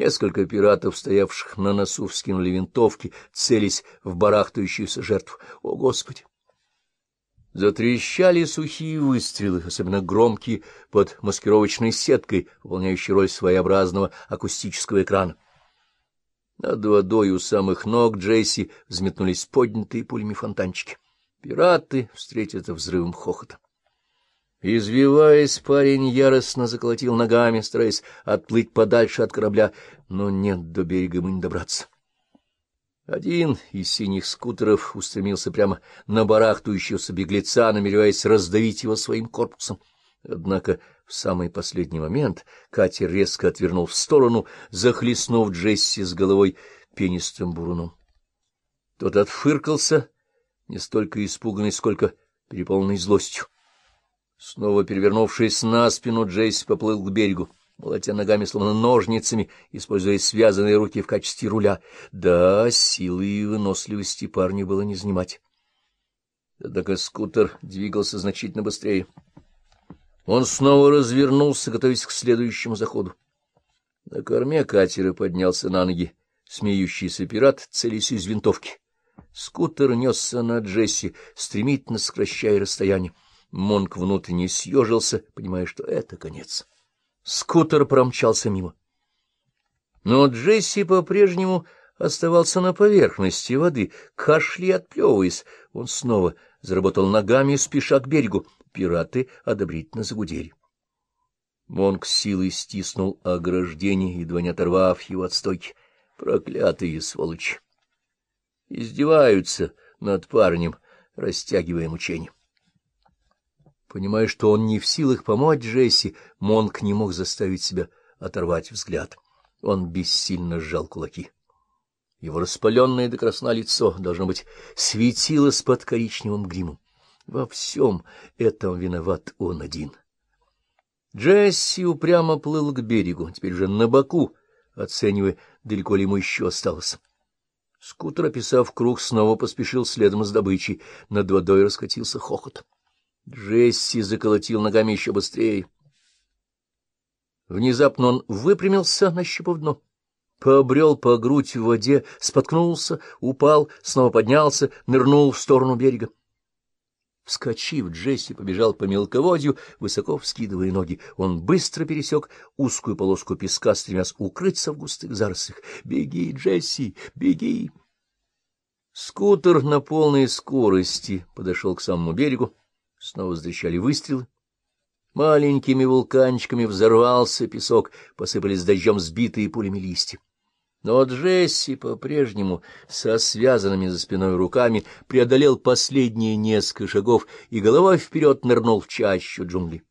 Несколько пиратов, стоявших на носу, вскинули винтовки, целясь в барахтающуюся жертву. О, Господи! Затрещали сухие выстрелы, особенно громкие, под маскировочной сеткой, выполняющей роль своеобразного акустического экрана. Над водой у самых ног Джесси взметнулись поднятые пулями фонтанчики. Пираты встретят взрывом хохота. Извиваясь, парень яростно заколотил ногами, стараясь отплыть подальше от корабля, но нет, до берега ему не добраться. Один из синих скутеров устремился прямо на барахтающегося беглеца, намереваясь раздавить его своим корпусом. Однако в самый последний момент катер резко отвернул в сторону, захлестнув Джесси с головой пенистым буруном. Тот отфыркался, не столько испуганный, сколько переполненный злостью. Снова перевернувшись на спину, Джейси поплыл к берегу, молотя ногами, словно ножницами, используя связанные руки в качестве руля. Да, силы и выносливости парню было не занимать. Однако скутер двигался значительно быстрее. Он снова развернулся, готовясь к следующему заходу. На корме катера поднялся на ноги смеющийся пират, целясь из винтовки. Скутер несся на Джесси, стремительно сокращая расстояние. Монк внутренне съежился, понимая, что это конец. Скутер промчался мимо. Но Джесси по-прежнему оставался на поверхности воды, кашля отплевываясь. Он снова заработал ногами, спеша к берегу. Пираты одобрительно загудели. Монк силой стиснул ограждение, едва не оторвав его от стойки. Проклятые сволочи! Издеваются над парнем, растягивая мучения. Понимая, что он не в силах помочь Джесси, Монк не мог заставить себя оторвать взгляд. Он бессильно сжал кулаки. Его распаленное до красна лицо, должно быть, светилось под коричневым гримом. Во всем этом виноват он один. Джесси упрямо плыл к берегу, теперь же на боку, оценивая, далеко ли ему еще осталось. Скутер, описав круг, снова поспешил следом с добычей. Над водой раскатился хохот. Джесси заколотил ногами еще быстрее. Внезапно он выпрямился, нащупав дно. Побрел по грудь в воде, споткнулся, упал, снова поднялся, нырнул в сторону берега. Вскочив, Джесси побежал по мелководью, высоко вскидывая ноги. Он быстро пересек узкую полоску песка, стремясь укрыться в густых зарослях. «Беги, Джесси, беги!» Скутер на полной скорости подошел к самому берегу, Снова затрещали выстрелы. Маленькими вулканчиками взорвался песок, посыпались дождем сбитые пулями листья. Но Джесси по-прежнему со связанными за спиной руками преодолел последние несколько шагов и головой вперед нырнул в чащу джунглей.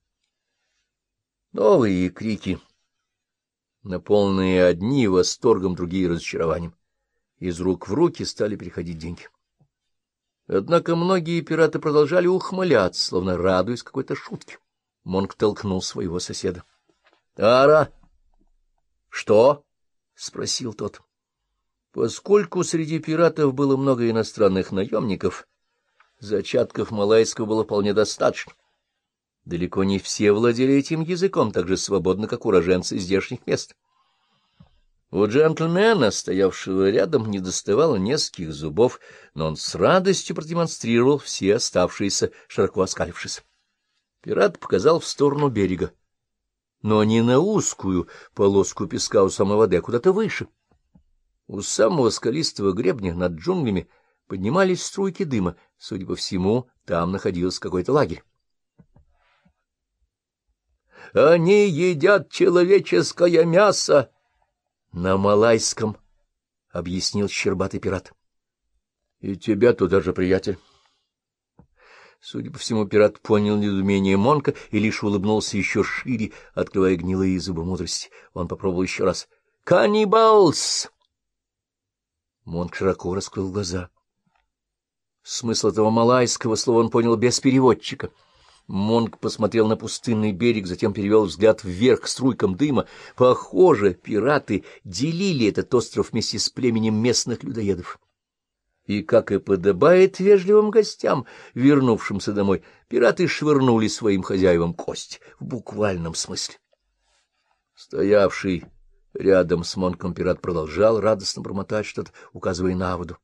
Новые крики, наполненные одни восторгом, другие разочарованием. Из рук в руки стали переходить деньги. Однако многие пираты продолжали ухмыляться, словно радуясь какой-то шутке. Монк толкнул своего соседа. — Ара! — Что? — спросил тот. Поскольку среди пиратов было много иностранных наемников, зачатков малайского было вполне достаточно. Далеко не все владели этим языком так же свободно, как уроженцы здешних мест. — у джентльмена, стоявшего рядом, не доставало нескольких зубов, но он с радостью продемонстрировал все оставшиеся, широко оскалившись. Пират показал в сторону берега, но не на узкую полоску песка у самой воды, а куда-то выше. У самого скалистого гребня над джунглями поднимались струйки дыма. Судя по всему, там находился какой-то лагерь. — Они едят человеческое мясо! — На малайском, — объяснил щербатый пират. — И тебя туда же, приятель. Судя по всему, пират понял недоумение Монка и лишь улыбнулся еще шире, открывая гнилые зубы мудрости. Он попробовал еще раз. «Каннибалс!» Монк широко раскрыл глаза. Смысл этого малайского слова он понял без переводчика — Монг посмотрел на пустынный берег, затем перевел взгляд вверх к струйкам дыма. Похоже, пираты делили этот остров вместе с племенем местных людоедов. И, как и подобает вежливым гостям, вернувшимся домой, пираты швырнули своим хозяевам кость в буквальном смысле. Стоявший Рядом с Монком пират продолжал радостно промотать что-то, указывая на воду.